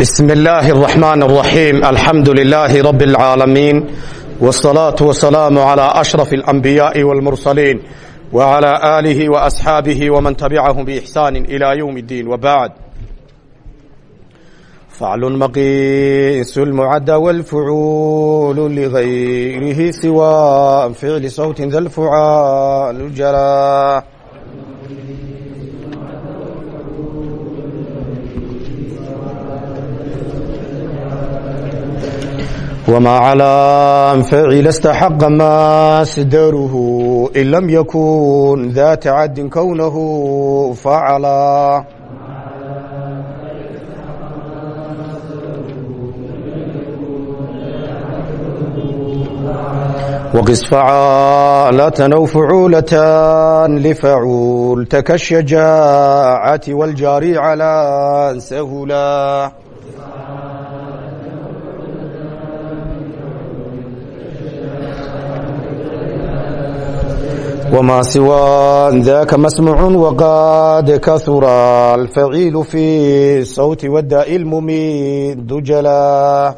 بسم الله الرحمن الرحيم الحمد لله رب العالمين والصلاة والسلام على أشرف الأنبياء والمرسلين وعلى آله وأصحابه ومن تبعهم بإحسان إلى يوم الدين وبعد فعل مقيس المعد والفعول لغيره سوى فعل صوت ذا الفعال جرى وما على فعل استحق ماسدره إن لم يكن ذا تعد كونه فعلا وقس فعالة أو فعولتان لفعول تكالشجاعة والجاري على سهلا وما سوى ذاك مسمع وقد كثر الفعيل في الصوت والداء المميد جلا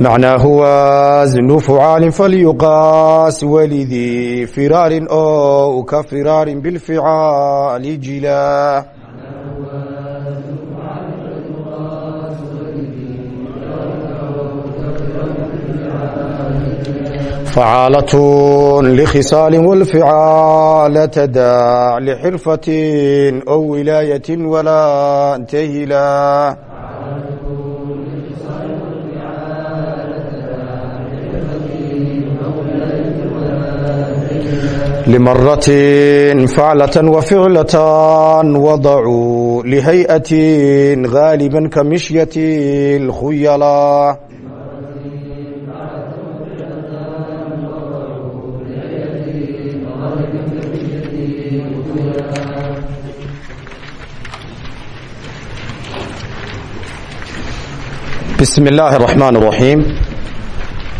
معناه وزن فعال فليقاس ولذي فرار أو كفرار بالفعال جلا فعالة لخصال والفعال تداع لحرفة أو ولاية ولا تهلا لمرة فعلة وفعلة وضعوا لهيئة غالبا كمشية الخيلا bismi illaahi araxmaan araxiim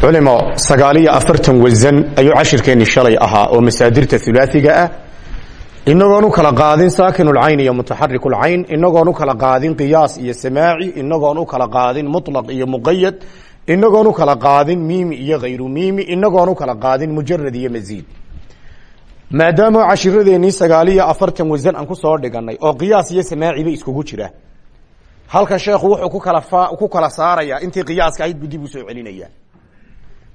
culimo sagaal iyo afartan wasan ayuu cashirkeenni shalay ahaa oo masaadirta hulaasiga ah. Inagoon u kala qaadin saakinulcayn iyo mutaxarikulcayn inagoon u kala qaadin qiyaas iyo samaaci inagoon u kala qaadin muطlaq iyo muqayad inagoon u kala qaadin miimi iyo hayru miimi inagoon u kala qaadin mujarad iyo masiid maadaama cashiradeenii sagaal iyo afartan wasan aan ku soo dhiganay oo qiyaas iyo samaaciba iskugu jira halkan sheekhu wuxuu ku kala ku kala saarayaa intii qiyaaska ahayd buu dib u soo celinaya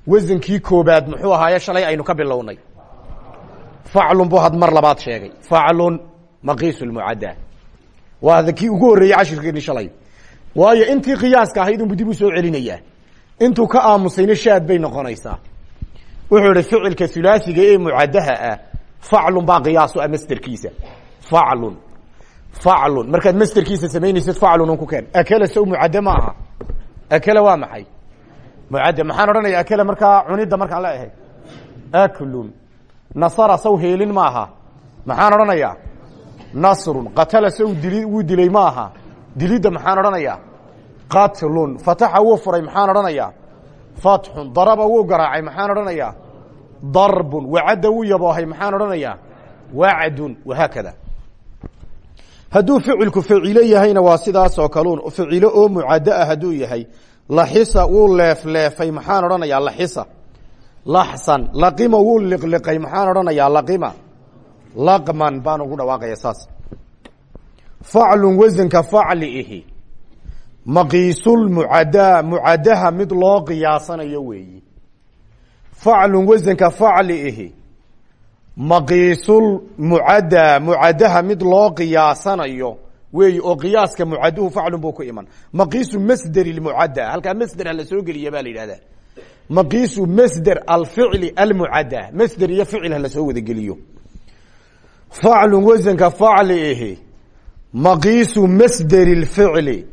wasankii koobaad muxuu ahaaye shalay aynu ka bilownay. Faclun buu had mar labaad sheegay. Faclun maqiis lmucadda waa kii ugu horreeyey cashirkeeni shalay. Waayo intii qiyaaska ahayd unbu dib u soo celinayaa. Intuu ka aamusayna shaad bay noqonaysaa. Wuxuu ihi ficilka hulaasiga ee mucaddaha ah faclun baa qiyaasu ah masderkiisa faclun markaad masderkiisa samaynaysid faclun un ku keen akala sow mucadde ma aha akala waa maxay mucadde maxaan odhanaya akala markaa cunidda markaan la ahay aklun nasara sow heelin ma aha maxaan odhanayaa nasrun qatala sow dili wuu dilay ma aha dilidda maxaan odhanayaa qatlun fataxa wuu furay maxaan odhanayaa fatxun daraba wuu garaacay maxaan odhanayaa darbun wacadda wuu yaboohay maxaan odhanayaa wacdun wahaakada hadduu ficilku facilo yahayna waa sidaasoo kaluun. Ficilo oo mucaddo ah hadduu yahay laxisa wuu leefleefay maxaan odhanayaa laxisa? Laxsan. Laqima wuu liqliqay maxaan odhanayaa laqima? Laqman baan ugu dhawaaqaya saas. Faclun wasanka facli ihi. Maqiisulmucaddaa mucaddaha mid loo qiyaasanayo weeyi. Faclun wasanka facli ihi maqiisul mucadda mucaddaha mid loo qiyaasanayo weey oo qiyaaska mucadduhu faclun buu iman. Maqiisu masderi lmucadda halkaa masder hala soo geliya baa la yidhahdaa. Maqiisu masder alficli almucadda masder iyo ficil hala soo wada geliyo. Faclun wasanka facli ihi maqiisu masderi lficli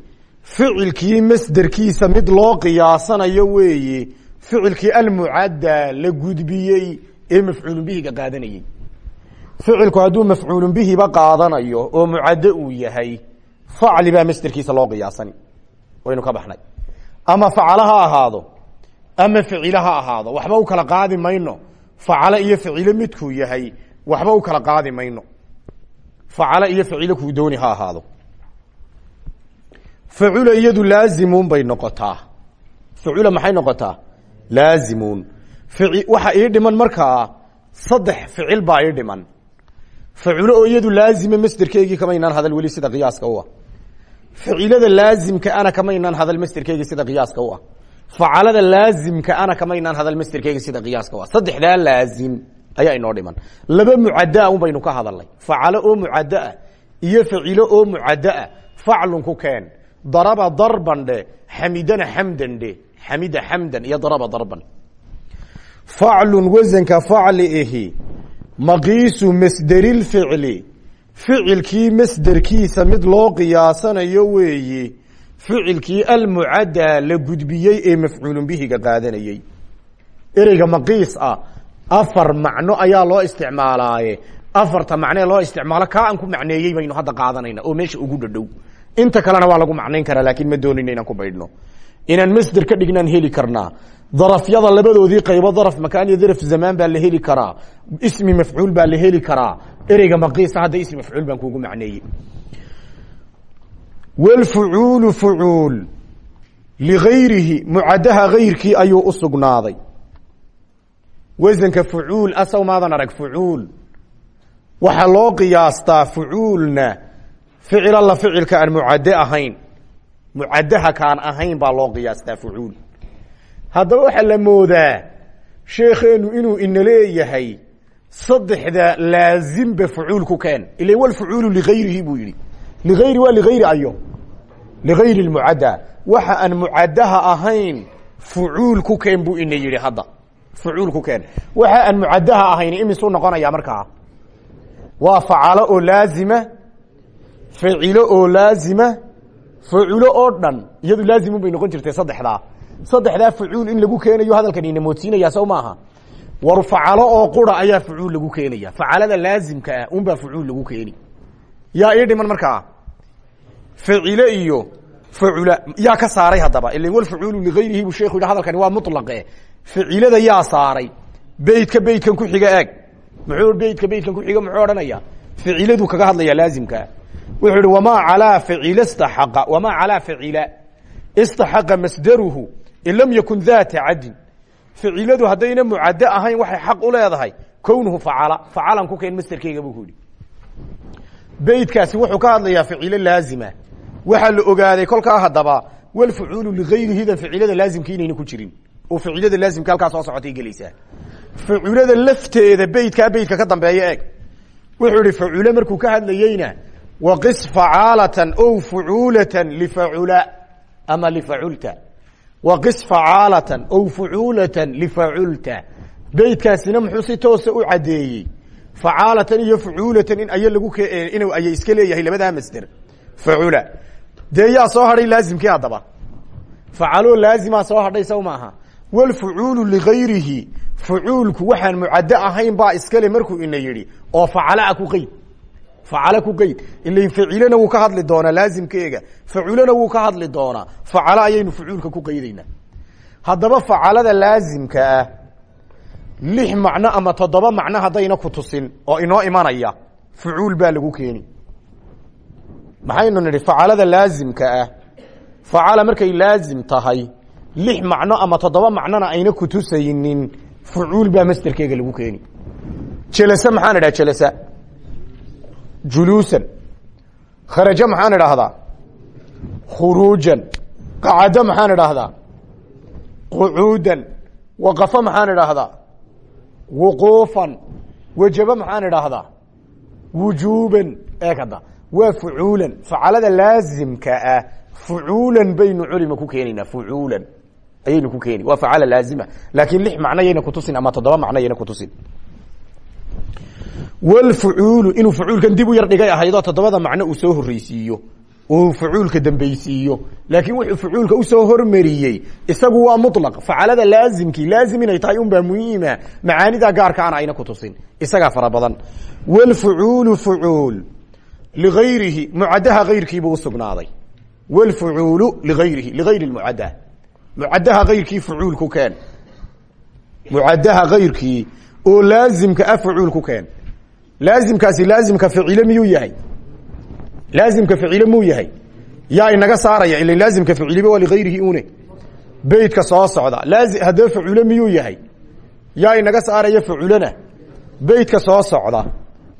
ficilkii masderkiisa mid loo qiyaasanayo weeye ficilkii almucadda la gudbiyey ee mafcuulun bihiga qaadanayey ficilku hadduu mafcuulun bihiba qaadanayo oo mucaddo uu yahay facli baa masderkiisa loo qiyaasani. Waynu ka baxnay. Ama facalo ha ahaado ama ficilo ha ahaado waxba u kala qaadi mayno. Facalo iyo ficilo midkuu yahay waxba u kala qaadi mayno. Facalo iyo ficilo kuu dooni ha ahaado. Facula iyadu laazimuun bay noqotaa. Facula maxay noqotaa? Laazimuun waxa ii dhiman markaa saddex ficil baa ii dhiman. Faculo oo iyadu laazima masderkeygii kamaynaan hadal weli sida qiyaaska u ah. Ficilada laazimka ana kamaynaan hadal masderkeygii sida qiyaaska u ah. Laazimka ana kamaynaan hadal masderkeyga sida qiyaaska u ah. Laazim ayaa inoo dhiman. Laba mucaddaa un baynu ka hadalnay. Facalo oo mucaddaa iyo facilo oo mucaddaa faclun ku keen. Daraba darban dhe xamidana xamdan dhe xamida xamdan iyo daraba darban faclun wasanka facli ihi. Maqiisu masderilficli ficilkii masderkiisa mid loo qiyaasanayo weeye ficilkii almucaddaa la gudbiyey ee mafcuulun bihiga qaadanayey. Ereyga maqiis ah afar macno ayaa loo isticmaalaaye. Afarta macnee loo isticmaalo kaa aan ku macneeyey baynu hadda qaadanayna oo meesha ugu dhadhow. Inta kalena waa lagu macnayn karaa laakiin ma doonayna inaan ku baydhno. Inaan masder ka dhignaan heli karnaa darafyada labadoodii qaybo daraf makaan iyo daraf zamaan baa la heli karaa. Ismi mafcuul baa la heli karaa. Ereyga maqiisa hadda ismi mafcuul baan kuugu macneeyey. Wlfucuulu fucuul ligayrihi mucadaha gayrkii ayuu u sugnaaday. Wasanka fucuul asaw maadan arag fucuul waxaa loo qiyaastaa fucuulna ficil alla ficilka aan mucadde ahayn. Mucadaha kaan ahayn baa loo qiyaastaa fucuul haddaba waxaa la moodaa sheekheenu inuu ina leeyahay saddexda laazimba fucuul ku keen. Ila wlfucuulu ligayrihi buu yihi ligayri waa ligayri ayo. Ligayri mucadda. Waxa aan mucadaha ahayn fucuul ku keen buu ina yihi hadda. Fucuul ku keen. Waxa aan mucadaha ahayn imisuu noqonaya markaa. Waa facalo oo laazima facilo oo laazima faculo oo dhan iyadu laazimun bay noqon jirtay saddexdaa saddexdaa fucuul in lagu keenayo hadalkan ina moodsiinaya sow maaha. War oo qura ayaa fucuul lagu keenaya. Facalada laazimka ah unbaa fucuul lagu keeni. Yaa ii dhiman markaa? Iyo facula yaa ka saaray haddaba. Ila walfacuulu ligayrihi buu sheekhu yidhi hadalkani waa muطlaqe facilada yaa saaray. Beytka beytkan ku xiga eeg muxuu beytka beytkan ku xiga muxuu odhanaya. Ficiladu kaga hadlaya laazimkaa wuxuu ihi wamaa calaa facila istaxaqa wamaa calaa facila masdaruhu in lam yakun daata cadin ficiladu haddayna mucaddo ahayn waxay xaq u leedahay. Kownuhu facala facalan ku keen masderkeyga buu ku beydkaasi wuxuu ka hadlayaa ficilo laazima. Waxaa la ogaaday kolkaa haddaba walfucuulu ligayrihidan ficilada laazimka inayna ku jirin. Oo ficilada laazimka halkaa soo socotay gelaysaa. Facilada lafteeda beydkaa beydka ka dambeeya eeg. Wuxuu ihi facule markuu ka hadlayeyna waqis facaalatan ow fucuulatan lifacula ama lifaculta waqis facaalatan ow fucuulatan lifaculta beydkaasina muxuu si toosa u caddeeyey facaalatan iyo fucuulatan in ay lagu in ayay iska leeyahay labadaa masder facula dee yaa soo hadhay laazimkii haddaba facaloo laazimaa soo hadhay saw maaha walfucuulu ligayrihi fucuulku waxaan mucaddo ahayn baa iskale markuu ina yidhi oo facalaa ku qeyd facala ku qeyd ila facilana wuu ka hadli doonaa laazimkeega faculana wuu ka hadli doonaa. Facalo ayaynu fucuulka ku qeydaynaa. Haddaba facalada laazimka ah lix macno ama toddoba macno haddayna ku tusin oo inoo imanaya fucuul baa lagu keeni. Maxaynu nidhi facalada laazimka ah facala markay laazim tahay lix macno ama toddoba macnona ayna ku tusaynin fucuul baa masderkeega lagu keeni. Jelase maxaan idhaha jelasa juluusan kharajo maxaan idhaahdaa khuruujan qacado maxaan idhaahdaa qucuudan waqafo maxaan idhaahdaa wuquufan wajabo maxaan idhaahdaa wujuuban eeg hadda waa fucuulan facalada laazimka ah fucuulan baynu culima ku keenaynaa fucuulan ayaynu ku keeni waa facala laazima laakiin lix macno yayna kutusin ama toddoba macno yayna kutusin wlfucuulu inuu fucuulkan dib u yar dhigay ahaydoo toddobada macno uu soo horreysiiyo uu fucuulka dambeysiiyo laakiin wuxuu fucuulka u soo hormariyey isagu waa mulaq facalada laazimkii laazim inay tahay unbaa muhiima macaanida gaarkaana ayna kutusin isagaa fara badan wlfucuulu fucuul ligayrihi mucadaha ayrkiibuu usugnaaday wlfucuulu liayrihi ligayri mucada mucadaha ayrkii fucuul ku keen mucadaha ayrkii oo laazimka a facuul ku keen laazimkaasi laazimka ficile miyuu yahay laazimka ficile muu yahay yaa inaga saaraya ila laazimka ficiliba waa ligayrihi une beytka soo socda laazi haddaba facule miyuu yahay yaa inaga saaraya faculana beytka soo socda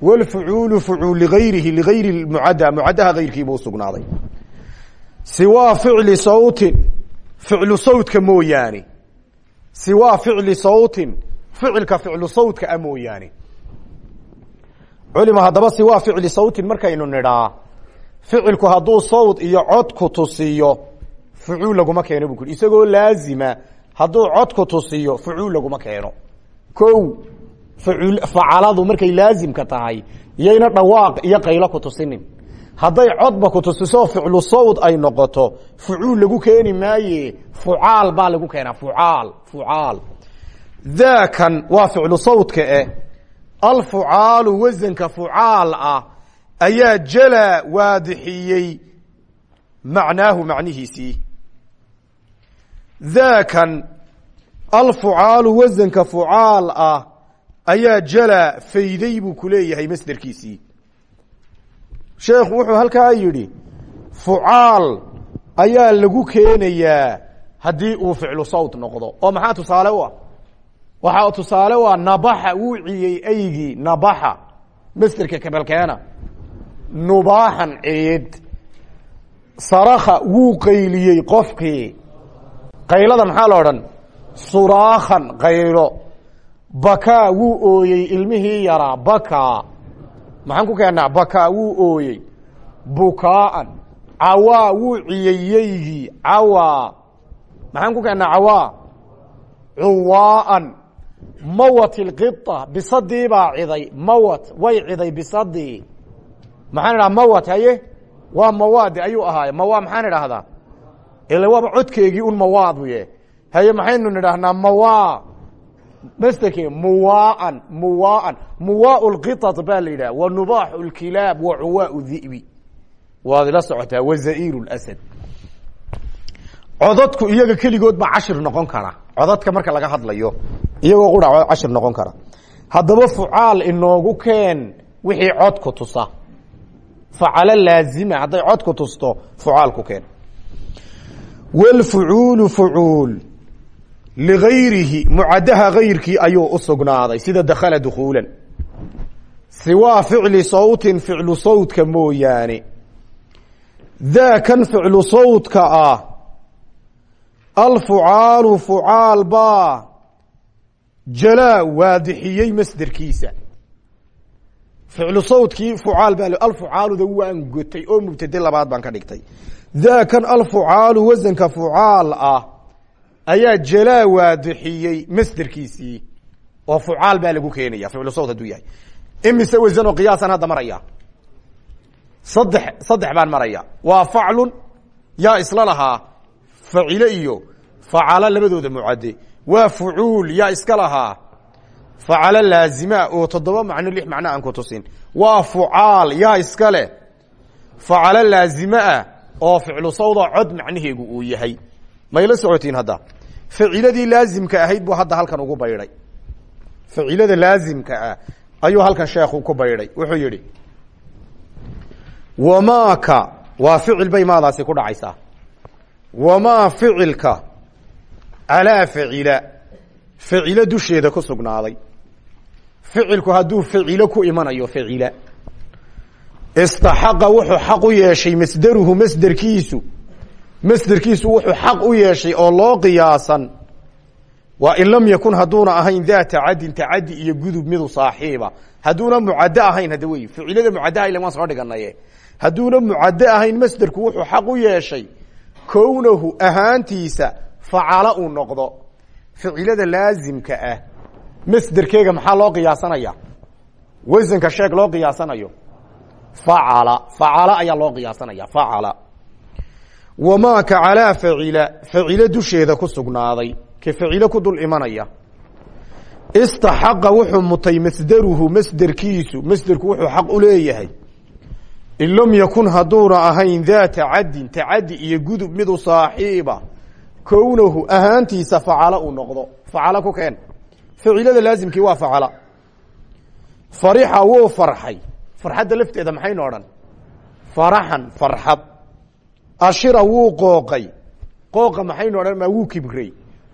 wlfucuulu fucuul ligayrihi ligayri mucadda mucadaha gayrkiibuu usugnaaday siwaa ficli sawtin ficlu sawtka mooyaane siwaa ficli sawtin ficilka ficlu sawtka a mooyaane culima haddaba siwaa ficli sawtin markaynu nidhaa. Ficilku hadduu sawt iyo cod ku tusiyo fucuul laguma keeno bu ku isagoo laazima hadduu cod ku tusiyo fucuul laguma keeno. Ko facuul facaladu markay laazimka tahay yayna dhawaaq iyo qaylo ku tusinin. Hadday codba ku tusiso ficlu sawd ay noqoto fucuul lagu keeni maaye fucaal baa lagu keenaa fucaal fucaal. Daakan waa ficlu sawdka eh alfucaalu wasanka fucaal ah ayaa jala waadixiyey macnaahu macnihiisii daakan alfucaalu wasanka fucaal ah ayaa jala fayday buu ku leeyahay masderkiisii sheekhu wuxuu halkaa yidhi fucaal ayaa lagu keenayaa haddii uu ficlu sawt noqdo oo maxaa tusaale u ah waxaa tusaale ah nabaxa wuu ciyey aygii nabaxa masderka kabalkeena nubaaxan ciid sarakha wuu qayliyey qofkii. Qaylada maxaa la odhan? Suraakhan qaylo. Bakaa wuu ooyey ilmihii yaraa bakaa maxaan ku keennaa bakaa wuu ooyey. Bukaaan. Cawaa wuu ciyeyeygii cawaa. Maxaan ku keennaa cawaa. Cuwaaan mawat ilqita bisadii baa ciday mawat way ciday bisadii maxaan idhaha mawat haye waa mawaade ayuu ahaaye mawa maxaan idhaahdaa ila waaba codkeegii un mawaaduye haye maxaynu nidhaahnaa mawa masderke muwaan muwaan muwaa lqiط baa la yidhaha wa nubaax اlkilaab wa cuwaa di'bi waad ila socotaa wa za'iir اsad codadku iyaga keligood baa cashir noqon kara codadka marka laga hadlayo iyagoo qura cashir noqon kara. Haddaba fucaal inoogu keen wixii cod ku tusa. Facalo laazima hadday cod ku tusto fucaal ku keen. Wlfucuulu fucuul ligayrihi mucadaha gayrkii ayuu u sugnaaday sida dakhala dukuulan siwaa ficli sawtin ficlu sawtka mooyaane. Daakan ficlu sawtka ah. Alfucaalu fucaal baa jalaa waadixiyey masderkiisa. Ficlu sawtkii fucaal baa alfucaaluda waan gotay oo mubtade labaad baan ka dhigtay. Daakan alfucaalu wasanka fucaal ah ayaa jalaa waadixiyey masderkiisii. Oo fucaal baa lagu keenaya ficlu sawt hadduu yahay. Imise wasan oo qiyaasan hadda maraya. Saddex saddex baan maraya. Waa faclun yaa isla lahaa facile iyo facalo labadooda mucade waa fucuul yaa iska lahaa. Facalo laazima oo toddoba macno lix macno aan ku tusin. Waa fucaal yaa iska leh. Facalo laazime ah oo ficlu sawda cod macnaheegu uu yahay. Mayla socotiin hadda? Faciladii laazimka ahayd buu hadda halkan ugu baydhay. Facilada laazimka ah ayuu halkan sheekhu ku baydhay. Wuxuu yihi wamaaka waa ficil bay maadaasi ku dhacaysaa. Wamaa ficilka calaa facila facilo dusheeda ku sugnaaday. Ficilku hadduu facilo ku imanayo facila istaxaqa wuxuu xaq u yeeshay masderuhu masderkiisu masderkiisu wuxuu xaq u yeeshay oo loo qiyaasan. Waa in lam yakun hadduuna ahayn daa tacadin tacadi iyo gudub midu saaxiiba. Hadduuna mucadde ahayn hadda wey ficilada mucaddaha ilan waan soo dhiganaye hadduuna mucadde ahayn masderku wuxuu xaq u yeeshay kownahu ahaantiisa facala uu noqdo ficilada laazimka ah masderkeega maxaa loo qiyaasanaya wasanka sheeg loo qiyaasanayo? Facala facala ayaa loo qiyaasanaya facala wamaaka calaa facila facilo dusheeda ku sugnaaday ka facilo ku dul imanaya. Istaxaqa wuxuu mutay masderuhu masderkiisu masderku wuxuu xaq u leeyahay. In lam yakun hadduuna ahayn daa tacadin tacadi iyo gudub midu saaxiiba kownahu ahaantiisa facalo uu noqdo. Facalo ku keen. Ficilada laazimkii waa facala. Farixa wuu farxay. Farxadda lafteeda maxaynu odhan? Faraxan farxad. Ashira wuu qooqay. Qooqa maxaynu odhan? Ma wuu kibrey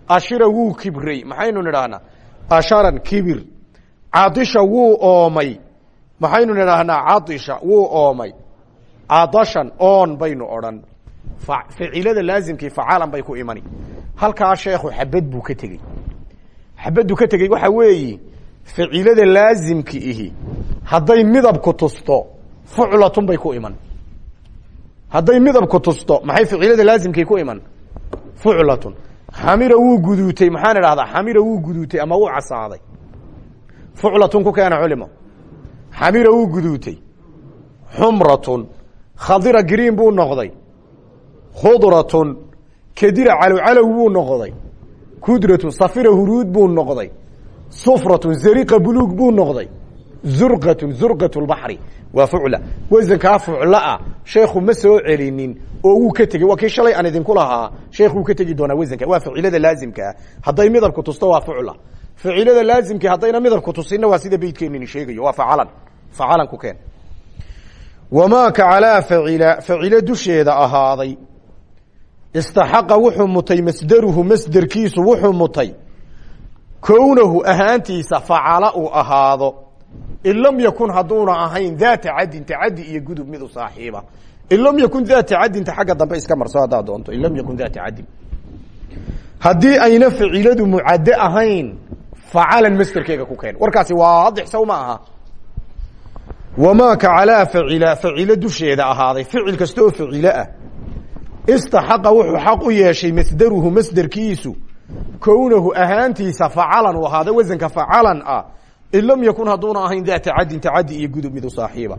ashira wuu kibrey maxaynu nidhaahnaa asharan kibir. Cadisha wuu oomay. Maxaynu nidhaahnaa cadisha wuu oomay. Cadashan oon baynu odhan ficilada laazimkii facalan bay ku imani. Halkaa sheekhu xabad buu ka tegey. Xabaddu ka tegey waxa weeyi ficilada laazimki ihi hadday midabku tusto fuclatun bay ku iman. Hadday midabku tusto maxay ficilada laazimkii ku iman? Fuclatun xamira wuu guduutay maxaan idhahdaa xamira wuu guduutay ama wuu casaaday. Fuclatun ku keena culimo. Xamira wuu guduutay. Xumratun. Khadira green buu noqday khudratun kadira calowcalow buu noqday. Kudratun safira huruud buu noqday. Sufratun zariqa buluug buu noqday. Zurqatun zurqat lbaxri waa fucla. Wasankaa fuclaa sheekhu ma soo celinin oo wuu ka tegey. Waa kii shalay aan idinku lahaa sheekhuu ka tegi doonaa wasanka waa ficilada laazimkaa hadday midabku tusto waa fucla. Ficilada laazimki haddayna midabku tusinna waa sida beydkeenini sheegayo. Waa facalan. Facalan ku keen. Wamaaka calaa facila facilo dusheeda ahaaday istaxaqa wuxuu mutay masderuhu masderkiisu wuxuu mutay. Kownahu ahaantiisa facala uu ahaado. In lam yakun hadduuna ahayn daa tacadin tacadi iyo gudub mid u saaxiiba. In lam yakun daa tacadinta xagga dambe iska marso haddaad doonto. In lam yakun daa tacadin haddii ayna ficiladu mucadde ahayn facalan masderkeega ku keen. Warkaasi waadix saw ma aha. Wamaaka calaa facila facilo dusheeda ahaaday. Ficil kasta istaxaqa wuxuu xaq u yeeshay masderuhu masderkiisu kownahu ahaantiisa facalan u ahaada wasanka facalan ah. In lam yakun hadduuna ahayn daa tacadin tacadi iyo gudub mid u saaxiiba.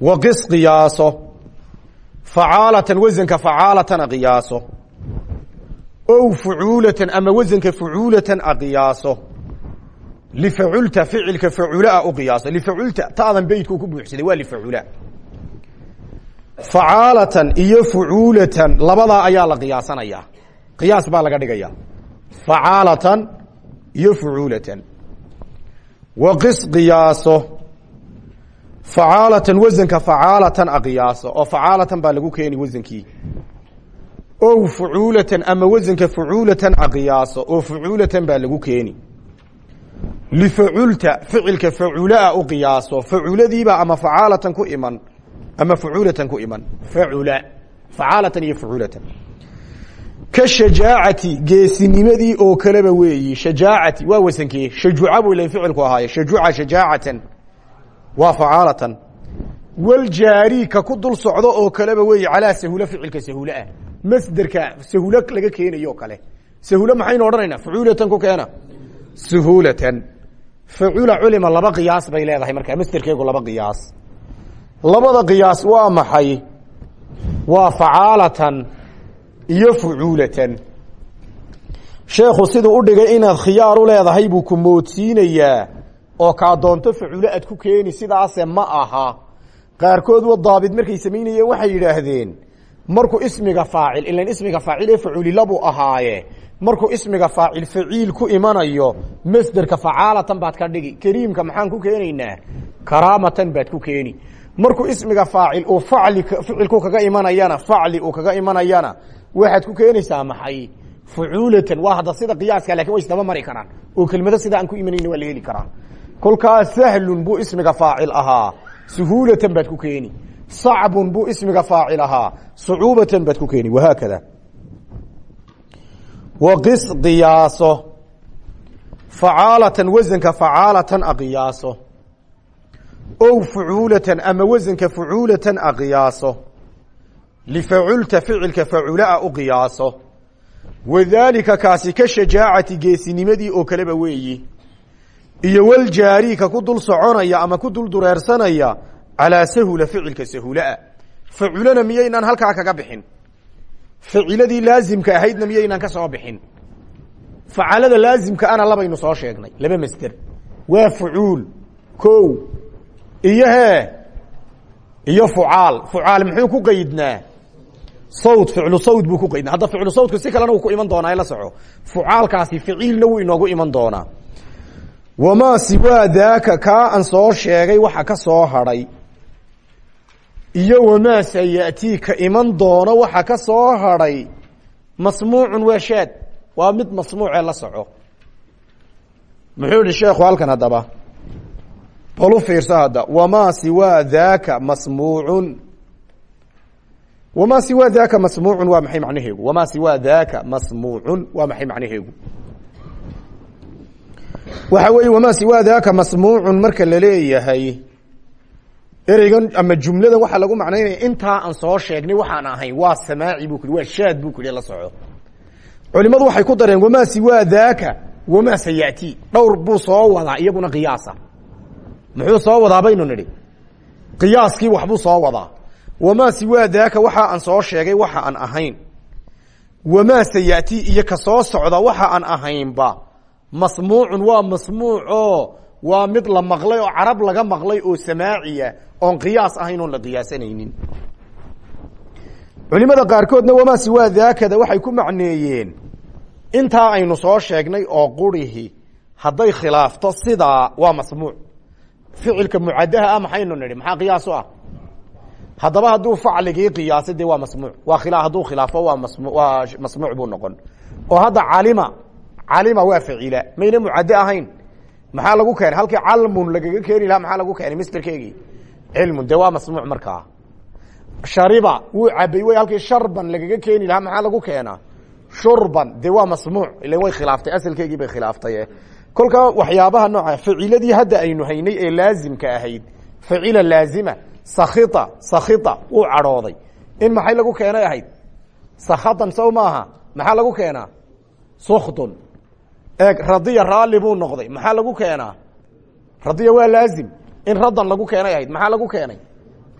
Wa qis qiyaaso facaalatan wasanka facaalatan a qiyaaso ow fucuulatan ama wasanka fucuulatan a qiyaaso lifaculta ficilka facula u qiyaaso. Lifaculta taadan beydku ku buuxsaday waa lifacula facaalatan iyo fucuulatan labadaa ayaa la qiyaasanayaa qiyaas baa laga dhigaya. Facaalatan iyo fucuulatan wa qis qiyaaso. Facaalatan wasanka facaalatan a oo facaalatan baa lagu keeni wasankii ow fucuulatan ama wasanka fucuulatan a oo fucuulatan baa lagu keeni. Lifaculta ficilka facula u qiyaaso faculadiibaa ama facaalatan ku iman ama fucuulatan ku iman facula facaalatan iyo fucuulatan ka shajaacati geesinimadii oo kaleba weeyi shajaacati waa wasankee shajuuca buu ilan ficilku ahaaye shajuuca shajaacatan waa facaalatan waljaari ka ku dul socdo oo kaleba weeyi calaa sahula ficilka sahule ah masderka laga keenayo kale sahulo maxaynu odhanaynaa fucuulatan ku keena suhuulatan facula culima laba qiyaas bay leedahay markaa masderkeegu laba qiyaas labada qiyaas waa maxay? Waa facaalatan iyo fucuulatan. Sheekhu siduu u dhigay inaad khiyaar u leedahay buu ku moodsiinayaa oo kaa doonto faculo aad ku keeni sidaase ma aha. Qaarkood wa daabit markay samaynayeen waxay yidhaahdeen markuu ismiga faacil ilan ismiga faacil ee facuulilabuu ahaaye. Markuu ismiga faacil faciil ku imanayo masderka facaalatan baad ka dhigi kariimka maxaan ku keenaynaa? Karaamatan baad ku keeni markuu ismiga faacil uu facli ficilku kaga imanayana facli uu kaga imanayana waxaad ku keenaysaa maxay? Fucuulatan waa sida qiyaaska laakiin way isdaba mari karaan. Oo kelmado sida aan ku imanayna waa la heli karaa kolkaas sahlun buu ismiga faacil ahaa. Suhuulatan baad ku keeni. Sacbun buu ismiga faacil ahaa. Sucuubatan baad ku keeni. Wahaakada waqis qiyaaso facaalatan wasanka facaalatan a qiyaaso ow fucuulatan ama wasanka fucuulatan a qiyaaso. Lifaculta ficilka faculaa u qiyaaso. Wadaalika kaasi ka shajaacati geesinimadii oo kaleba weeyi. Iyo waljaari ka ku dul soconaya ama ku dul dureersanaya calaa sahula ficilka sahulaa faculana miyaynaan halkaa kaga bixin. Faciladii laazimka ahaydna miyaynaan ka soo bixin. Facalada laazimka ana labaynu soo sheegnay laba masder. Waa fucuul ko iyo hee iyo fucaal. Fucaal muxuu ku qeydnaa sawd ficlu sawd buu ku qaydna hadda ficlu sawdku si kalena uu ku iman doonaa la soco. Fucaalkaasi ficiilna wuu inoogu iman doonaa. Wamaa siwaa daaka kaa aan soo sheegay waxa ka soo hadhay iyo wamaa sayatii iman doono waxa ka soo hadhay masmuucun waa shaad waa mid masmuucee la soco. Muxuu yihi sheekhu halkan haddaba bal u fiirso hadda. Wamaa siwaa daaka masmuucun. Wamaa siwaa daaka masmuucun waa maxay macnaheegu wamaa siwaa daaka masmuucun waa maxay macnaheegu waxa weeye wamaa siwaa daaka masmuucun marka la leeyahay ereygan ama jumladan waxaa lagu macnaynaya intaa aan soo sheegnay waxaan ahayn waa samaaci bu ku waa shaad bu ku la soco. Culimadu waxay ku dareen wamaa siwaa daaka wamaa sayati dhowr buu soo wadaa iyaguna qiyaasa muxuu soo wadaa baynu nidhi? Qiyaaskii waxbuu soo wadaa. Wamaa siwaa daaka waxa aan soo sheegay waxa aan ahayn. Wamaa sayati iyo ka soo socda waxa aan ahaynba. Masmuucun waa masmuuc oo waa mid la maqlay oo carab laga maqlay oo samaaciya. Oon qiyaas ahayn oon la qiyaasanaynin. Culimada qaarkoodna wamaa siwaa daakada waxay ku macneeyeen. Intaa aynu soo sheegnay oo qurihi hadday khilaafto sidaa waa masmuuc ficilka mucadaha ah maxaynu nidhi? Maxaa qiyaas u ah? Haddaba hadduu facligii qiyaasa dee waa masmuuc. Waa khila hadduu khilaafo waa masmu waa masmuuc buu noqon. Oo hadda calima calima waa facila mayna mucadde ahayn. Maxaa lagu keenay? Halkii calmun lagaga keeni lahaa maxaa lagu keenay? Misterkeegii cilmun dee waa masmuuc markaa? Shariba wuu cabay wey halkii sharban lagaga keeni lahaa maxaa lagu keenaa? Shurban dee waa masmuuc. Ila way khilaaftay asalkeegii bay khilaaftay kolkaa waxyaabaha nooca faciladii hadda aynu haynay ee laazimka ahayd facila laazima sakita sakita wuu cadhooday. In maxay lagu keenay ahayd? Sakhatan sow maaha maxaa lagu keenaa? Sukhtun. Eeg radiya raalli buu noqday. Maxaa lagu keenaa? Radiya waa laazim. In radan lagu keenay ahayd. Maxaa lagu keenay?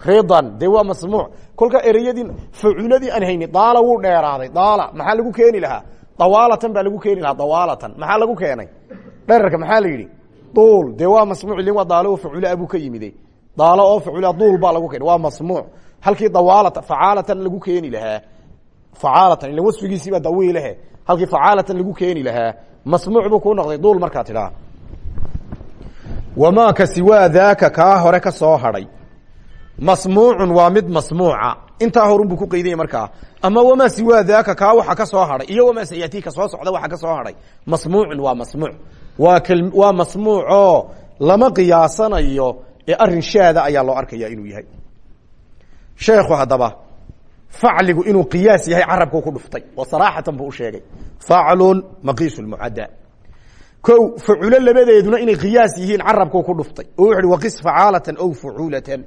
Ridan. Dee waa masmuuc. Kolkaa ereyadii faculadii aan hayni daala wuu dheeraaday. Daala. Maxaa lagu keeni lahaa? Dawaalatan baa lagu keeni lahaa. Dawaalatan. Maxaa lagu keenay dherarka maxaa la yidhi? Duul. Dee waa masmuuc ilin waa daalo facula buu ka yimide daalo oo facula duul baa lagu keeni waa masmuuc. Halkii dawaalatan facaalatan lagu keeni lahaa. Facaalatan ila wasfigiisiibaa dawiilehe halkii facaalatan lagu keeni lahaa. Masmuuc buu kuu noqday. Duul markaa tidhaha wamaa ka siwaa daaka kaa hore ka soo hadhay. Masmuucun waa mid masmuuca. Intaa horun buu ku qaydanya markaa. Ama wamaa siwaa daaka kaa waxa ka soo hadhay. Iyo wamaa sayati ka soo socda waxa ka soo hadhay. Masmuucun waa masmuuc waa masmuucoo lama qiyaasanayo ee arrin shaada ayaa loo arkaya inuu yahay. Sheekhu haddaba facligu inuu qiyaas yahay carabku ku dhuftay oo saraaxatan buu u sheegay. Faclun maqiis mucadda ko faculo labadeeduna inay qiyaas yihiin carabku ku dhuftay oo wuxu waqis facaalatan aw fucuulatan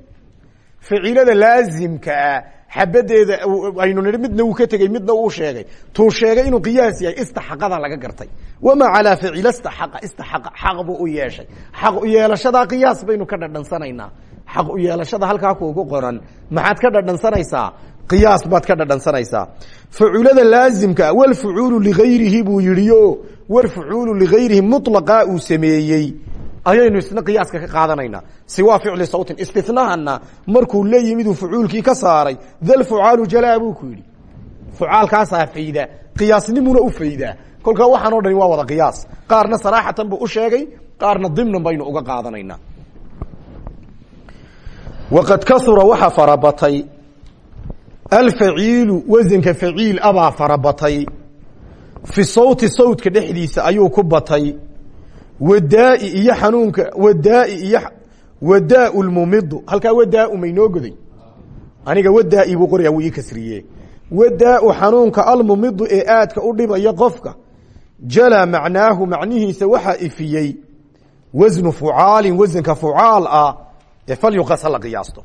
ficilada laazimka ah xabadeeda aynu nihi midna uu ka tegey midna uu sheegay. Tuu sheegay inuu qiyaas yahay istaxaqada laga gartay. Wamaa calaa ficila istaxaqa istaxaqa xaq buu u yeeshay. Xaq u yeelashadaa qiyaas baynu ka dhadhansanaynaa. Xaq u yeelashada halkaa kuugu qoran. Maxaad ka dhadhansanaysaa? Qiyaas baad ka dhadhansanaysaa. Facuulada laazimka walfucuulu ligayrihi buu yidhio walfucuulu ligayrihi muطlaqa uu sameeyey. Ayaynu isna qiyaaska ka qaadanaynaa siwaa ficli sawtin istinahana markuu la yimid uu fucuulkii ka saaray dal fucaalu jalaa buu ku yidhi. Fucaalkaasaa fayda qiyaasnimuna u faydaa kolkaa waxaan o dhani waa wada qiyaas. Qaarna saraaxatan buu u sheegay qaarna dimnan baynu uga qaadanaynaa. Waqad kasura waxaa farabatay alfaciilu wasanka faciil abaa farabatay fi sawti sawtka dhexdiisa ayuu ku batay. Wadaai iyo xanuunka wadaai iyo wadaau lmumidu halkaa wadaau maynoo goday. Aniga wadaai buu qoraya wuu ii kasriye wadaau xanuunka almumidu ee aadka u dhibaya qofka jala macnaahu macnihiisa waxaa ifiyey wasnu fucaalin wasanka fucaal ah ee falyuqas hala qiyaasto.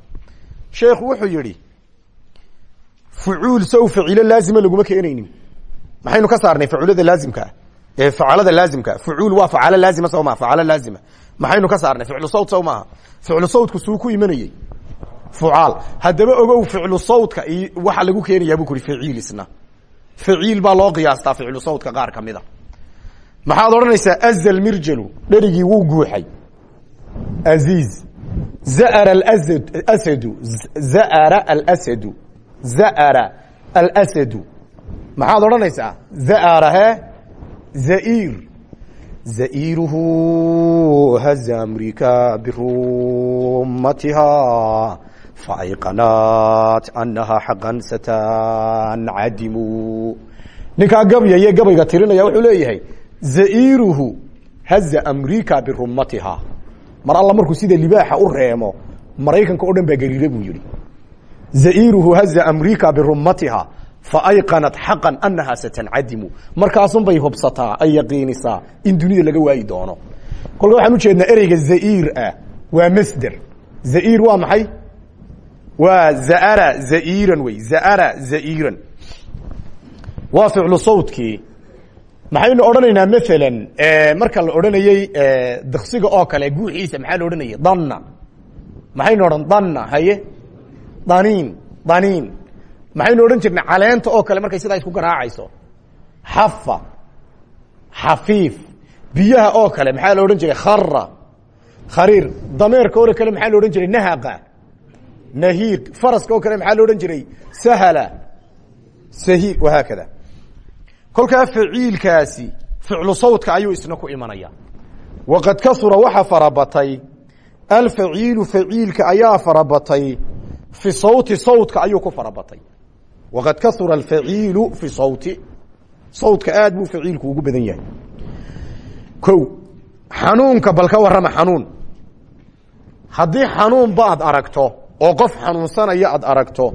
Sheekhu wuxuu yihi fucuul sow facilo laazima laguma keenaynin. Maxaynu ka saarnay facuulada laazimkaa ee facalada laazimka fucuul waa facaalo laazima sow maa facaalo laazima maxaynu ka saarnay? Ficlu sawt sow maaha. Ficlu sawtku suu ku imanayey fucaal. Haddaba ogow ficlu sawtka waxa lagu keenayaa buu ku uhi faciil baa loo qiyaastaa ficlu sawtka qaar ka mida. Maxaad odhanaysaa azal mirjalu. Dherigii wuu guuxay. Aziiz za'ara alasad asadu. Za'ara alasadu. Za'ara alsadu maxaad odhanaysaa zaarahe zair zairuhu haza amrika birumatiha faayqanaat anaha xaqan satancadimu ninkaa gabyaya gabayga tirinaya wuxuu leeyahay zairuhu haza amrika birumatiha mar alla markuu sida libaaxa u reemo maraykanka o dhan baa gariire buu yihi zairuhu haza amrika birumatiha faayqanat xaqan anaha satancadimu markaasun bay hubsataa ay yaqiinisaa in dunida laga waayi doono kolka waxaan ujeednaa ereyga zair ah waa masder zair waa maxay waa zara zairan wey zara zairan waa ficlu sawtkii maxaynu odhanaynaa maalan marka la odhanayey diksiga oo kale guuxiisa maxaa la odhanayay danna maxaynu odhan danna haye daniin daniin maxaynu odhan jirnay? Caleenta oo kale markay sidaa isku garaacayso. Xafa xafiif biyaha oo kale maxaa la odhan jiray? Khara khariir dameerka oo kale maxaa la odhan jiray? Nahaqa nahiiq faraska oo kale maxaa la odhan jiray? Sahala sahi wahaakada kolkaa faciilkaasi ficlu sawdka ayuu isna ku imanaya. Waqad kasura waxa farabatay alfaciilu faciilka ayaa farabatay fi sawti sawdka ayuu ku farabatay waqad kasura alfaciilu fi sawti sawdka aad buu faciilku ugu badan yahay ko xanuunka bal ka warrama xanuun haddii xanuun ba ad aragto oo qof xanuunsanaya aad aragto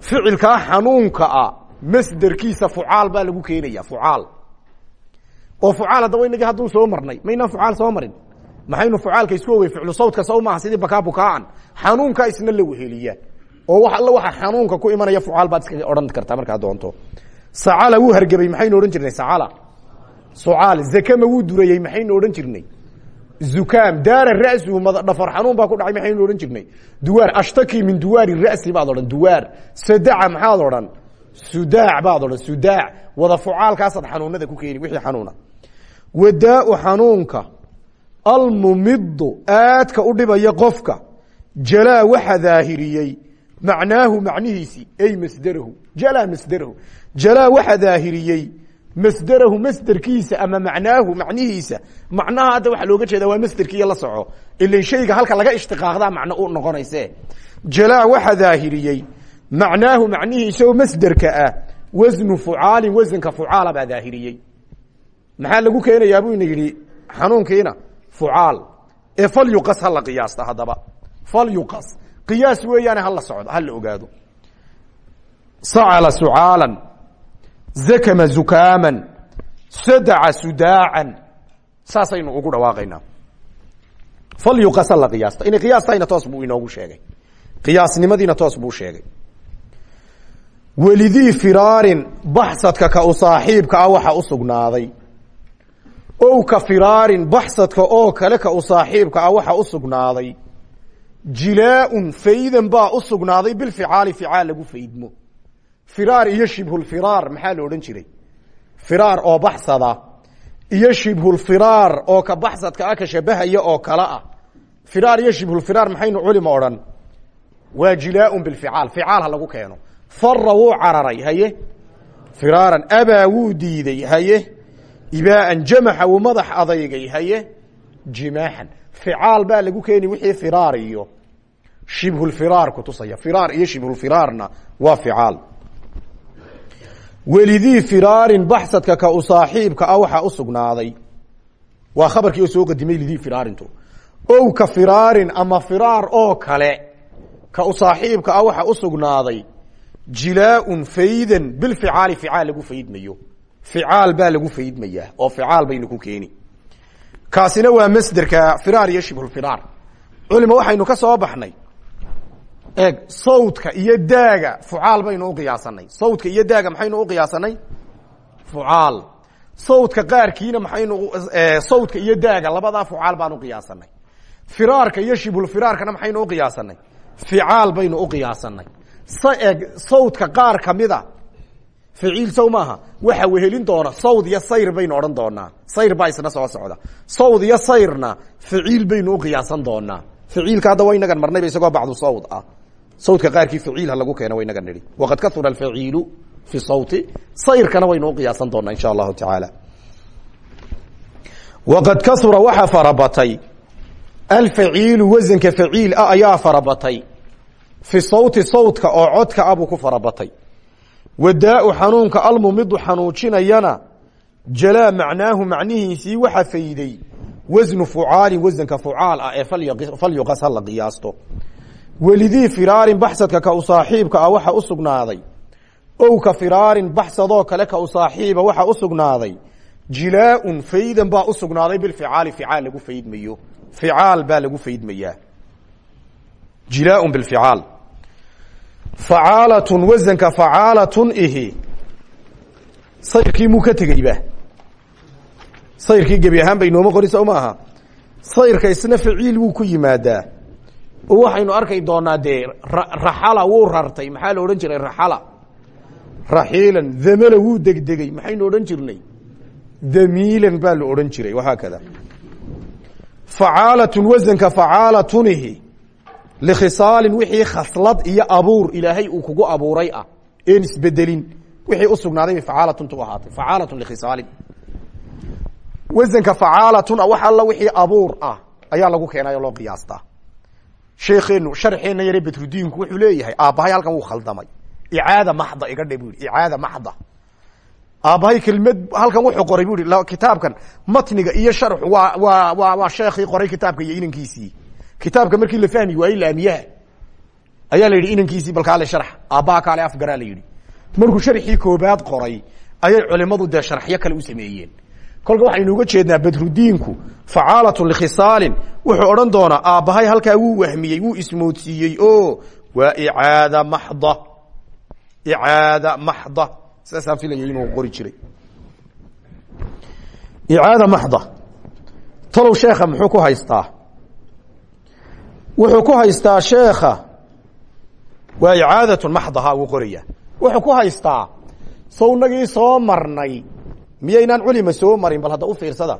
ficilkaa xanuunka a masderkiisa fucaal baa lagu keenaya fucaal oo fucaal haddaba inagii hadduu soo marnay maynaan fucaal soo marin maxaynu fucaalka isku ogey ficlu sawdka saw maaha sidii bakaa bukaan xanuunkaa isna la weheliya oo wax alla waxa xanuunka ku imanaya fucaal baad iskaga odhan kartaa markaa doonto. Sacala wuu hargebay maxaynu odhan jirnay sacala sucaal zakama wuu durayey maxaynu odhan jirnay? Zukaam daara ra'suhu dhafar xanuun baa ku dhacay maxaynu odhan jirnay? Duwaar ashtaki min duwaari ra'si baad odhan duwaar. Sadaca maxaad odhan? Sudaac baad odhan sudaac. Wada fucaalkaasaad xanuunada ku keeni wixii xanuuna. Wadaau xanuunka almumidu aadka u dhibaya qofka jalaa waxa daahiriyey macnaahu macnihiisii ay masderahu jalaa masderahu jalaa waxa daahiriyey masderahu masderkiisa ama macnaahu macnihiisa. Macnaha hadda waxaa looga jeeda waa masderkiiyo la soco. Ilan shayga halka laga ishtiqaaqdaa macno u noqonayse. Jalaa waxa daahiriyey macnaahu macnihiisa oo masderka ah. Wasnu fucaalin wasanka fucaala baa daahiriyey. Maxaa lagu keenayaa buu ina yidhi xanuunkiina fucaal. Ee fal yuqas hala qiyaasta haddaba. Fal yuqas qiyaas weeyaane hala socdo hala ogaado. Sacala sucaalan zakama zukaaman sadaca sudaacan. Saasaynu ugu dhawaaqaynaa. Fal yuqas hala qiyaasta. Inay qiyaastahayna toos buu inoogu sheegay. Qiyaasnimadiina toos buu sheegay. Welidii firaarin baxsadka ka u ah waxa u sugnaaday. Ka firaarin baxsadka oo kale ka u ah waxa u jilaaun faydan baa u sugnaaday bilficaali ficaal lagu faydmo. Firaar iyo shibhulfiraar maxaa la odhan jiray? Firaar oo baxsada. Iyo shibhulfiraar oo ka baxsadka ah ka shabahaya oo kale ah. Firaar iyo shibhulfiraar maxaynu culima odhan? Waa jilaaun bilficaal ficaal ha lagu keeno. Fara wuu haye? Firaaran abaa wuu diiday haye? Ibaaan jamaxa wuu madax adaygay haye jimaaxan ficaal baa lagu keeni wixii firaar iyo shibhulfiraar kutusaya firaar iyo shibhulfiraarna waa ficaal welidii firaarin baxsadka ka u saaxiibka ah waxaa u sugnaaday waa khabarkii oo soo qadimay lidii firaarintu ow ka firaarin ama firaar oo kale ka u saaxiibka ah waxaa u sugnaaday jilaaun faydan bilficaali ficaal lagu faydmayo ficaal baa lagu faydmayaa oo ficaal baynu ku keeni kaasina waa masderka firaar iyo shibhulfiraar culima waxaynu ka soo baxnay. Eeg sawdka iyo daaga fucaal baynu uqiyaasanay sawdka iyo daaga maxaynu uqiyaasanay fucaal. Sawdka qaarkiina maxaynu sawdka iyo daaga labadaa fucaal baan uqiyaasanay firaarka iyo shibhulfiraarkana maxaynu uqiyaasanay ficaal baynu uqiyaasanay eg sawdka qaar kamida ficiil sow maaha. Waxa wehelin doona sawd iyo sayr baynu odhan doonaa. Sayr baa isna soo socda. Sawd iyo sayrna ficiil baynu uqiyaasan doonaa. Ficiilka hadda wa inagan marnayba isagoo bacdu sawd ah. Sawtka qaarkii faciil ha lagu keeno waynaga nidhi. Waqad kaura alfaciilu fi sawti. Sayrkana waynu u qiyaasan doonaa insha allahu tacaala waqad kaura waxaa farabatay. Alfaciilu wasanka faciil ah ayaa farabatay. Fi sawti sawtka oo codka ah buu ku farabatay wadaau xanuunka almumidu xanuujinayana jalaa macnaahu macnihiisii waxa fayday. Wasnu fucaalin wasanka fucaal ah ee falyuqas ha la qiyaasto. Welidii firaarin baxsadka ka u saaxiibka ah waxa u sugnaaday. Ow ka firaarin baxsadoo kale ka u saaxiiba waxa u sugnaaday. Jilaaun faydan baa u sugnaaday bilficaali ficaal lagu faydmayo. Ficaal baa lagu faydmayaa. Jilaaun bilficaal facaalatun wasanka facaalatun ihi sayrkii muu ka tegeyba sayrkii ahaan bay nooma qori sow maaha sayrka isna faciil wuu ku yimaadaa oo waxaynu arki doonaa dee raxala wuu rartay maxaa la odhan jiray raxala raxiilan damala wuu degdegey maxaynu odhan jirnay damiilan baa la odhan jiray wahaa kada facaalatun wasanka facaalatunihi likhisaalin wixii khaslad iyo abuur ilaahay uu kugu abuuray ah. Een isbedelin wixii u sugnaaday bay facaalatun tu ahaatay. Facaalatun likhisaalin. Wasanka facaalatuna wax alla wixii abuur ah ayaa lagu keenay oo loo qiyaastaa. Sheekeenu sharxeenna yare bedrudiinku wuxuu leeyahay aabbahay halkan wuu khaldamay. Icaada maxda iga dhe bu yidhi icaada maxda. Aabbahay kelmad halkan wuxuu qoray bu ihi kitaabkan matniga iyo sharxu waa waa waa waa sheekii qoray kitaabka iyo inankiisii kitaabka markii la fahmi waayey laamiyaha ayaa la yidhi inankiisii bal kaale sharx aabbaha kaale afgaraa la yidhi. Markuu sharxii koobaad qoray ayay culimadu dee sharxyo kale u sameeyeen. Kolka waxaynu uga jeednaa badrudiinku facaalatu likhisaalin wuxuu odhan doonaa aabbahay halkaa wuu wahmiyey wuu ismoodsiiyey o waa icaada maxda icaada maxda. Saasaan filayay inuu qori jiray. Icaada maxda. Talow sheekha muxuu ku haystaa wuxuu ku haystaa sheekha. Waa icaadatun maxdaha wuu qoraya wuxuu ku haystaa sawnagii soo marnay. Miyaynaan culima soo marin bal hadda u fiirsada.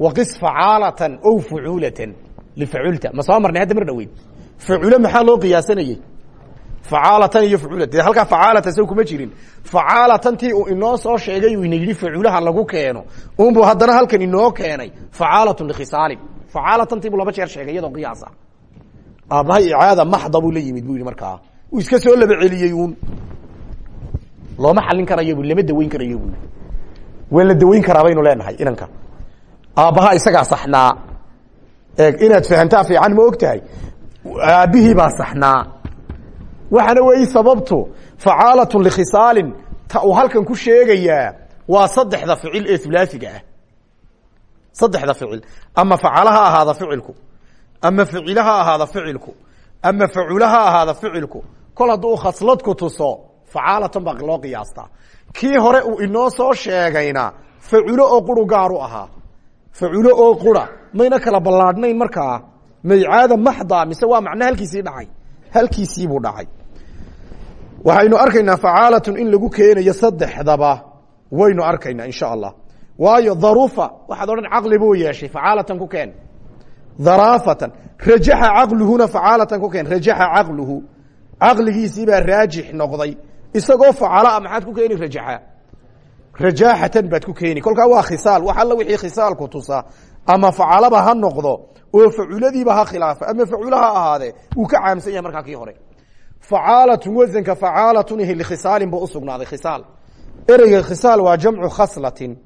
Waqis facaalatan ow fucuulatan lifaculta ma soo marnay hadda mar dhaweyd faculo maxaa loo qiyaasanayey facaalatan iyo fucuula. Dee halkaa facaalatan saw kuma jirin. Facaalatantii uu inoo soo sheegay uu ina yidhi lagu keeno. Unbuu haddana halkan inoo keenay. Facaalatun likhisaalin facaalatantii buu laba jeer sheegay iyadoo aabbahay icaada maxda buu la yimid buu yidhi markaa. Uu iska soo laba celiyey uun. Looma xallin karayo bu lama daweyn karayo bu waa la daweyn karaa baynu leenahay inanka. Aabbaha isagaa saxnaa. Eeg inaad fahantaa fiican ma og tahay aabbihii saxnaa. Waxaana weeye sababtu facaalatun likhisaalin ta halkan ku sheegayaa waa saddexda ficil ee hulaasiga ah. Saddexda ficil. Ama facala ha ficilku ama ficila ha ahaada ficilku. Ama facula ha ahaada ficilku. Kol hadduu khasladku tuso facaalatan baa loo qiyaastaa kii hore uu inoo soo sheegayna faculo oo quru gaaru ahaa. Faculo oo qura. Mayna kala ballaadhnayn markaa. Maycaada maxda mise waa macno halkiisii dhacay. Halkiisiibuu dhacay. Waxaynu arkaynaa facaalatun in lagu keenayo saddexdaba. Waynu arkaynaa insha allah. Waayo dharufa waxaad odhan caqli buu yeeshay facaalatan ku keen dharaafatan rajaxa caqluhuna facaalatan ku keen rajaxa caqluhu. Caqligiisii baa raajix noqday. Isagoo facala maxaad ku keeni rajaxa? Rajaaxatan baad ku keeni. Kolkaa waa khisaal. Wax alla wixii khisaalku tusa ama facalaba ha noqdo oo faculadiiba ha khilaafa ama facula ha ahaadee uu ka caamsan yahay markaa kii hore. Facaalatun wasanka facaalatun ihi likhisaalin buu usugnaaday khisaal. Ereyga khisaal waa jamcu khaslatin.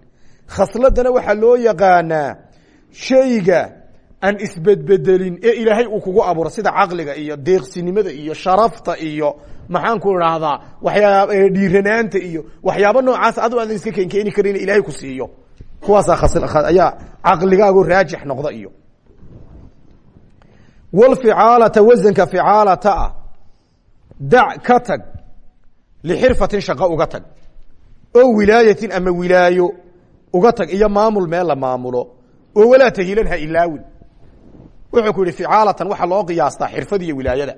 Khasladana waxaa loo yaqaanaa shayga aan isbedbedelin ee ilaahay uu kugu abuuro sida caqliga iyo deeqsinimada iyo sharafta iyo maxaan ku idhaahdaa waxyaa dhiiranaanta iyo waxyaaba noocaas adu aadan iska keenkeeni karin ilaahay ku siiyo. Kuwaasaa ayaa caqligaagu raajix noqda iyo. Wlficaalata wasanka ficaalata ah. Dac ka tag. Lixirfatin shaqo uga tag. Oo wilaayatin ama wilaayo uga tag iyo maamul meel la maamulo. Oo walaa tahilan ha ilaawin wuxuu ku yihi ficaalatan waxaa loo qiyaastaa xirfad iyo wilaayada.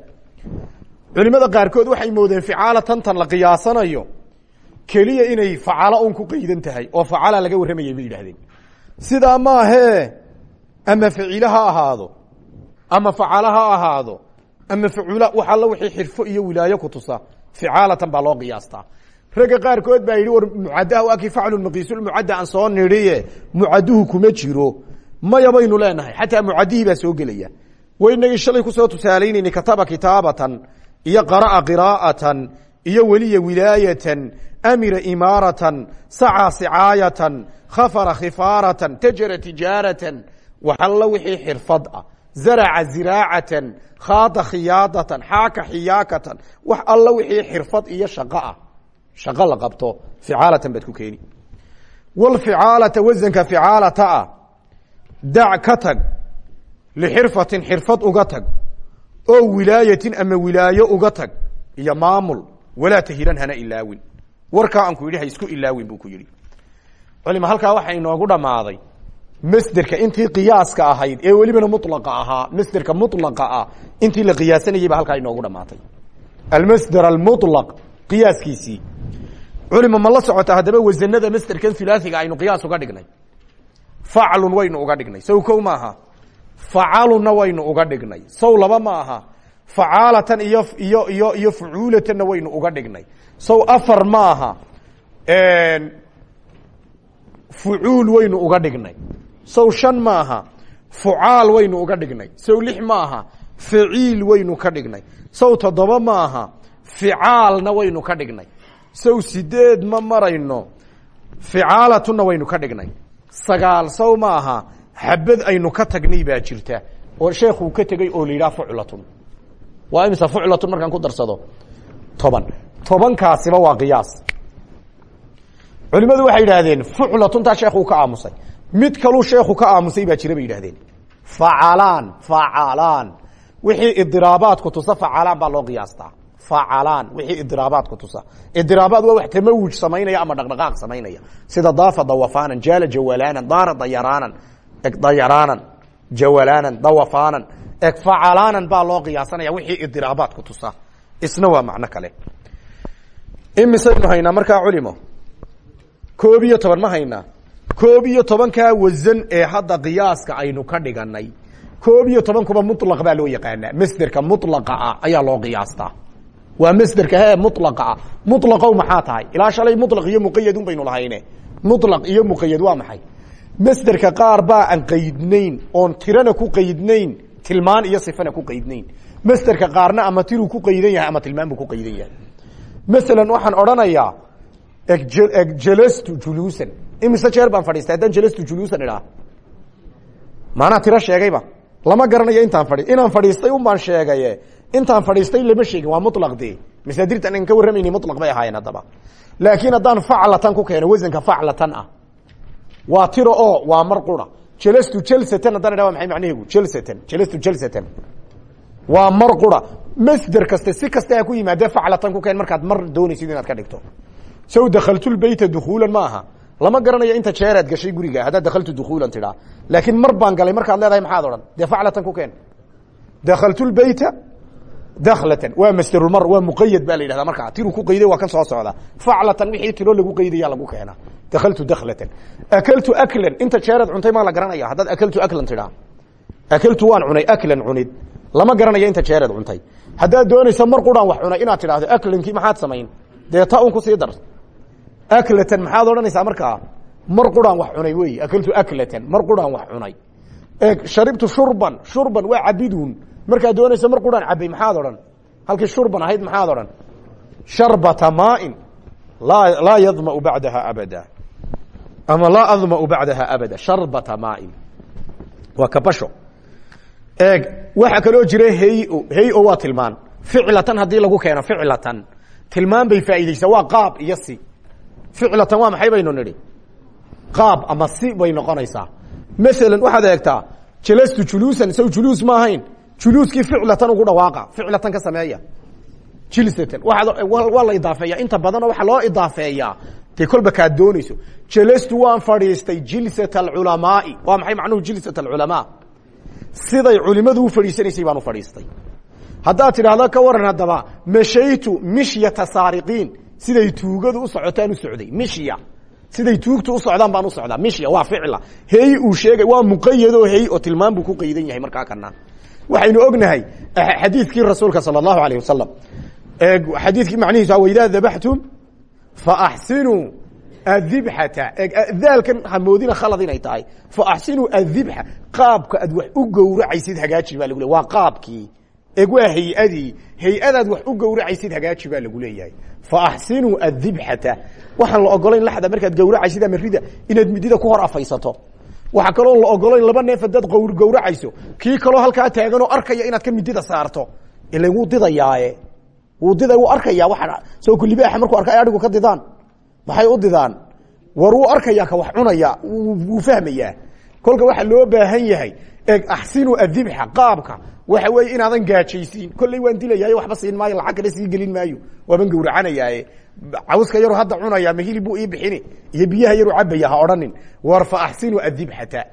Culimada qaarkood waxay moodeen ficaalatan tan la qiyaasanayo keliya inay facalo un ku qaydan tahay oo facala laga warramayay bay yidhahdeen sidaa maahee ama ficilo ha ahaado ama facalo ha ahaado ama facuula wax alla wixii xirfo iyo wilaayo ku tusa ficaalatan baa loo qiyaastaa. Ragga qaarkood baa yidhi war mucadaha waa kii faclu maqiisulmucadda aan soo nidhiye mucaduhu kuma jiro maya baynu leenahay. Xataa mucadihii soo gelaya. Waynagii shalay ku soo tusaalaynayna kataba kitaabatan iyo qara'a qiraa'atan iyo weliya wilaayatan amira imaaratan sacaa sicaayatan khafara khifaaratan tajara tijaaratan waxalla wixii xirfad ah. Zaraca ziraacatan khaada khiyaadatan xaaka xiyaakatan wax alla wixii xirfad iyo shaqo ah. Qabto ficaalatan baad ku keeni. Walficaalata wasanka ficaalata dac ka tag lixirfatin xirfad uga tag oo wilaayatin ama wilaayo uga tag iyo maamul walaa tahiran hana ilaawin. Warkaa aan ku yidhi ha isku ilaawin buu ku yidhi. Culima halkaa waxaa inoogu dhammaaday masderka intii qiyaaska ahayd ee welibana mulaqa ahaa masderka mulaqa ah intii la qiyaasanayay ba halkaa inoogu dhamaatay. Almasder almulaq qiyaaskiisii. Culima ma la socota haddaba wasanada masderkan hulaasiga aynu qiyaas uga dhignay faclun waynu uga dhignay. Sow kow maaha. Facalunna waynu uga dhignay. Sow laba ma aha facaalatan iyo iyo iyo iyo fucuulatanna waynu uga dhignay. Sow afar maaha. Fucuul waynu uga dhignay. Sow shan maaha. Fucaal waynu uga dhignay. Sow lix maaha. Faciil waynu ka dhignay. Sow toddoba maaha. Ficaalna waynu ka dhignay. Sow sideed ma marayno. Ficaalatuna waynu ka dhignay sagaal sow maaha xabad aynu ka tagnay baa jirta. Oo sheekuu ka tegey oo la yidhaha fuclatun. Waa imisa fuclatun markaan ku darsado? Toban. Tobankaasiba waa qiyaas. Culimadu waxay yidhaahdeen fuclatuntaa sheekuu ka aamusay. Mid kaluu sheekhu ka aamusay baa jira bay yidhahdeen facalaan facalaan. Wixii idiraabaadku tusa facalaan baa loo qiyaastaa facalaan wixii idiraabaadku tusa. Idiraabaad waa wax tamawuj samaynaya ama dhaqdhaqaaq samaynaya. Sida daafa dawafaanan jaala jawalaanan daara dayaraanan eg dayaraanan jawalaanan dawafaanan eg facalaanan baa loo qiyaasanaya wixii idiraabaadku tusa. Isna waa macno kale. Imisaynu haynaa markaa culimo. Koob iyo toban ma haynaa koob iyo tobankaa wasan ee hadda qiyaaska aynu ka dhiganay koob iyo tobankuba mulaq baa loo yaqaanaa. Masderka mulaqa ah ayaa loo qiyaastaa waa masderka he mulaqa ah mulaqow maxaa tahay? Ilaa shalay mulaq iyo muqayadun baynu lahayne mulaq iyo muqayad waa maxay? Masderka qaar baa aan qaydnayn oon tirana ku qaydnayn tilmaan iyo sifana ku qaydnayn. Masderka qaarna ama tiruu ku qaydan yahay ama tilmaan buu ku qaydan yahay. Masalan waxaan odhanayaa jalastu juluusan. Imise jeer baan fadhiistay haddaan jalastu juluusan idhaa? Maanaa tiro sheegayba lama garanayo intaan fadhi inaan fadhiistay un baan sheegaye intaan fadhiistay lama sheegin waa mulaq dee. Masaadirtan aan ka warramayni mulaq bay ahaayeen haddaba. Laakiin haddaan faclatan ku keeno wasanka faclatan ah. Waa tiro oo waa mar qura. Jalastu jalsatan haddaan idha wa maxay macnaheegu jalsatan jalastu jalsatan waa mar qura. Masder kaste si kaste ha ku yimaadee faclatan ku keen markaad mar doonaysid inaad ka dhigto. Sow dakaltulbeyta dukuulan ma aha lama garanayo inta jeeraad gashay guriga haddaad dakaltu dukuulan tidhaa. Laakiin mar baan galay markaad leedahay maxaad odhan? Dee faclatan ku keen. Dakaltulbeyta daklatan waa masderulmar waa muqayad baa la yidhahdaa markaa. Tiruu ku qayday waa kan soo socda faclatan wixii tiro lagu qaydaya lagu keenaa. Dakaltu daklatan. Akaltu aklan inta jeeraad cuntay maa la garanaya haddaad akaltu aklan tidhaa. Akaltu waan cunay aklan cunid. Lama garanayo inta jeeraad cuntay. Haddaad doonaysa mar quraan wax cunay inaad tidhaahdo aklankii maxaad samayn? Dee ta un ku sii dar. Aklatan maxaad odhanaysaa markaa mar quraan wax cunay wey akaltu aklatan mar quraan wax cunay. E sharibtu shurban shurban waa cabidun markaad doonaysa mar quraan cabay maxaad odhan? Halkii shurban ahayd maxaad odhan? Sharbata maain. Laa yadmau bacdaha abada. Ama laa admau bacdaha abada. Sharbata maain. Waa kabasho. Eeg waxaa kaloo jira heyo heyo waa tilmaan. Ficlatan haddii lagu keeno ficlatan. Tilmaan bay faa'iideysaa waa qaab iyo si. Ficlatan waa maxay baynu nidhi? Qaab ama si bay noqonaysaa. Masalan waxaad eegtaa jalastu juluusan saw juluus ma ahayn juluuskii ficlatan ugu dhawaaqa ficlatan ka sameeya. Jilsatan waa la idaafeeya. Inta badanoo waxaa loo idaafeeyaa dee kolba kaad doonayso. Jalastu waan fadhiistay jilsat alculamaai waa maxay macnuhu jilsat alculamaa siday culimadu u fadhiisanaysay baan u fadhiistay. Haddaad tidhaahdo ka waran haddaba mashaytu mishyata saariqiin. Siday tuugadu u socotaan u socday mishya. Siday tuugtu u socdaan baan u socdaa mishya waa ficla. Hey uu sheegay waa muqayadoo hey oo tilmaan buu ku qaydan yahay markaa kana waxaynu ognahay xadiidkii rasuulka sala allahu alayh wasalam xadiidkii macnihiisu waidaa dabaxtum faaxsinuu adibxata daalkan hamoodina khalad inay tahay. Faaxsinuu adibxa qaabka aad wax u gowracaysid hagaaji baa lagu le waa qaabkii. Eeg waa hay'adii. Hay'adaad wax u gowracaysid hagaaji baa lagu leeyahay. Faaxsinuu adibxata waxaan la ogolayn laxda markaad gowracaysid ama rida inaad midida ku hor afaysato waxaa kaloo la ogolayn laba neef hadaad gowracayso. Kii kaloo halkaa taaganoo arkaya inaad ka midida saarto. Ila wuu didayaaye. Wuu dida wuu arkaya waa soo kulibaaxa markuu arka adhigu ka didaan. Maxay u didaan? War wuu arkaya ka wax cunaya wuu fahmayaa. Kolka waxaa loo baahan yahay eeg axsinu adibxa qaabka. Waxa weeye inaadan gaajaysiin. Kolley waan dilayaay waxba siin maayo lacag kale sii gelin maayo. Waaban gowracanayaaye cawska yaru hadda cunaya ma hilib buu ii bixini iyo biyaha yaru cabaya ha odhanin. War fa axsinu adibxata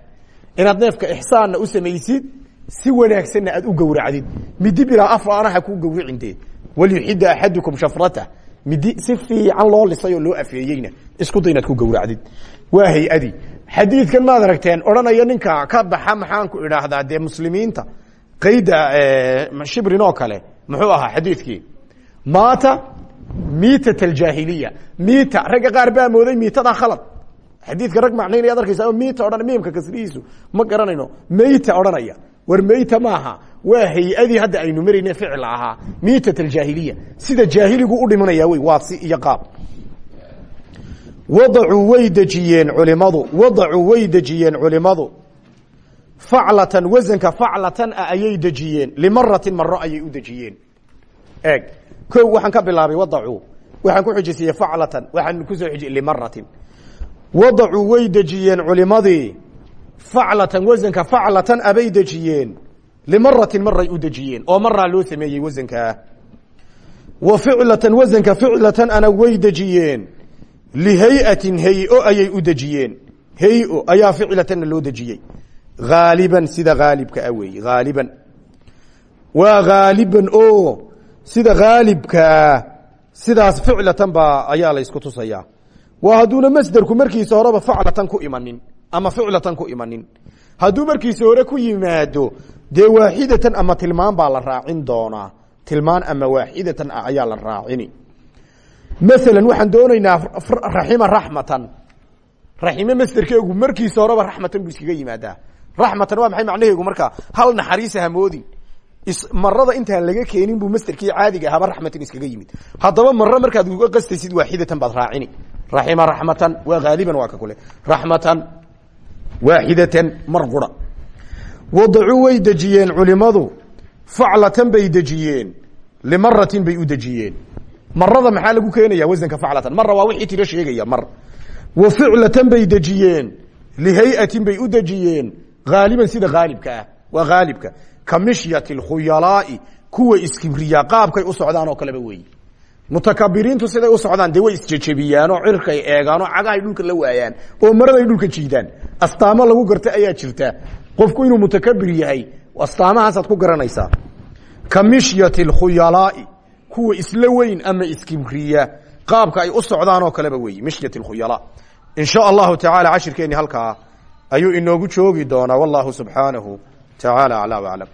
inaad neefka ixsaanna u samaysid si wanaagsanna aad u gowracdid. Midi bilaa afaana ha kuu gowricintee walyuxida axadukum shafratah midi si fiican loo lisay oo loo afeeyeyna isku day inaad ku gowracdid. Waa hay'adii xadiidkan maad aragteen odhanaya ninka ka baxa maxaanku idhaahdaa dee muslimiinta qayda shibrin oo kale muxuu ahaa xadiidkii? Maata miitat aljaahiliya miita ragga qaar baa mooday miitadaa khalad. Xadiidka rag macnaynaya ad arkaysa miita odhan miimka kasrihiisu. Ma garanayno meyta odhanaya. War meyta maaha waa hay'adii hadda aynu marayne ficil ahaa miitat aljaahiliya sida jaahiligu u dhimanaya wey waa si iyo qaab. Wadacuu way dejiyeen culimadu. Wadacuu way dejiyeen culimadu. Faclatan wasanka faclatan ah ayay dejiyeen. Limaratin maro ayay u dejiyeen. Eeg ko waxaan ka bilaabay wadacuu. Waxaan ku xijisiiyey faclatan. Waxaan ku soo xijiyey limaratin wadacuu way dejiyeen culimadii faclatan wasanka faclatan abay dejiyeen. Limaratin maray u dejiyeen. Oo maraa loo sameeyey wasankaa wa ficlatan wasanka ficlatan ana way dejiyeen. Lihay-atin hay'o ayay u dejiyeen. Hay'o ayaa ficlatanna loo dejiyey. Haaliban sida haalibka ah weeye haaliban waa haaliban o sida haalibkaa sidaas ficlatan baa ayaa laysku tusayaa waa hadduuna masderku markiisa horeba faclatan ku imanin ama ficlatan ku imanin. Hadduu markiisa hore ku yimaado dee waaxidatan ama tilmaan baa la raacin doonaa. Tilmaan ama waaxidatan ah ayaa la raacini. Maala waxaan doonaynaa raxima raxmatan. Raxime masderkeegu markiisa horeba raxmatan buu iskaga yimaadaa. Raxmatan waa maxay macnaheegu markaa hal naxariisa hamoodin marada intaan laga keenin buu masderkii caadiga ahaba raxmatan iskaga yimid. Haddaba maro markaad uga qastaysid waaxidatan baad raacini. Raxima raxmatan waa haaliban waa ka kule raxmatan waaxidatan mar qura. Wadacuu way dejiyeen culimadu faclatan bay dejiyeen limaratin bay u dejiyeen. Marada maxaa lagu keenaya wasanka faclatan? Mara waa wixii tiro sheegaya mar. Wa ficlatan bay dejiyeen lihay-atin bay u dejiyeen haaliban sida haalibka ah waa haalibka ka mishyati khuyalaai kuwa iskibriya qaabkay u socdaan oo kaleba weeye mutakabiriintu siday u socdaan dee way cirkay eegaanoo cagahay dhulka la waayaan oo maraday dhulka jiidaan. Astaamo lagu garta ayaa jirta. Qofku inuu mutakabir yahay astaamahaasaad ku garanaysaa. Ka mishyati kuwa isla weyn ama iskibriya qaabka ay u socdaan oo kaleba weeye mishyat khuyala in allahu tacaala cashirkeeni halkaa ayuu inoogu joogi doonaa. Wallahu subxaanahu tacaala aclaa waclam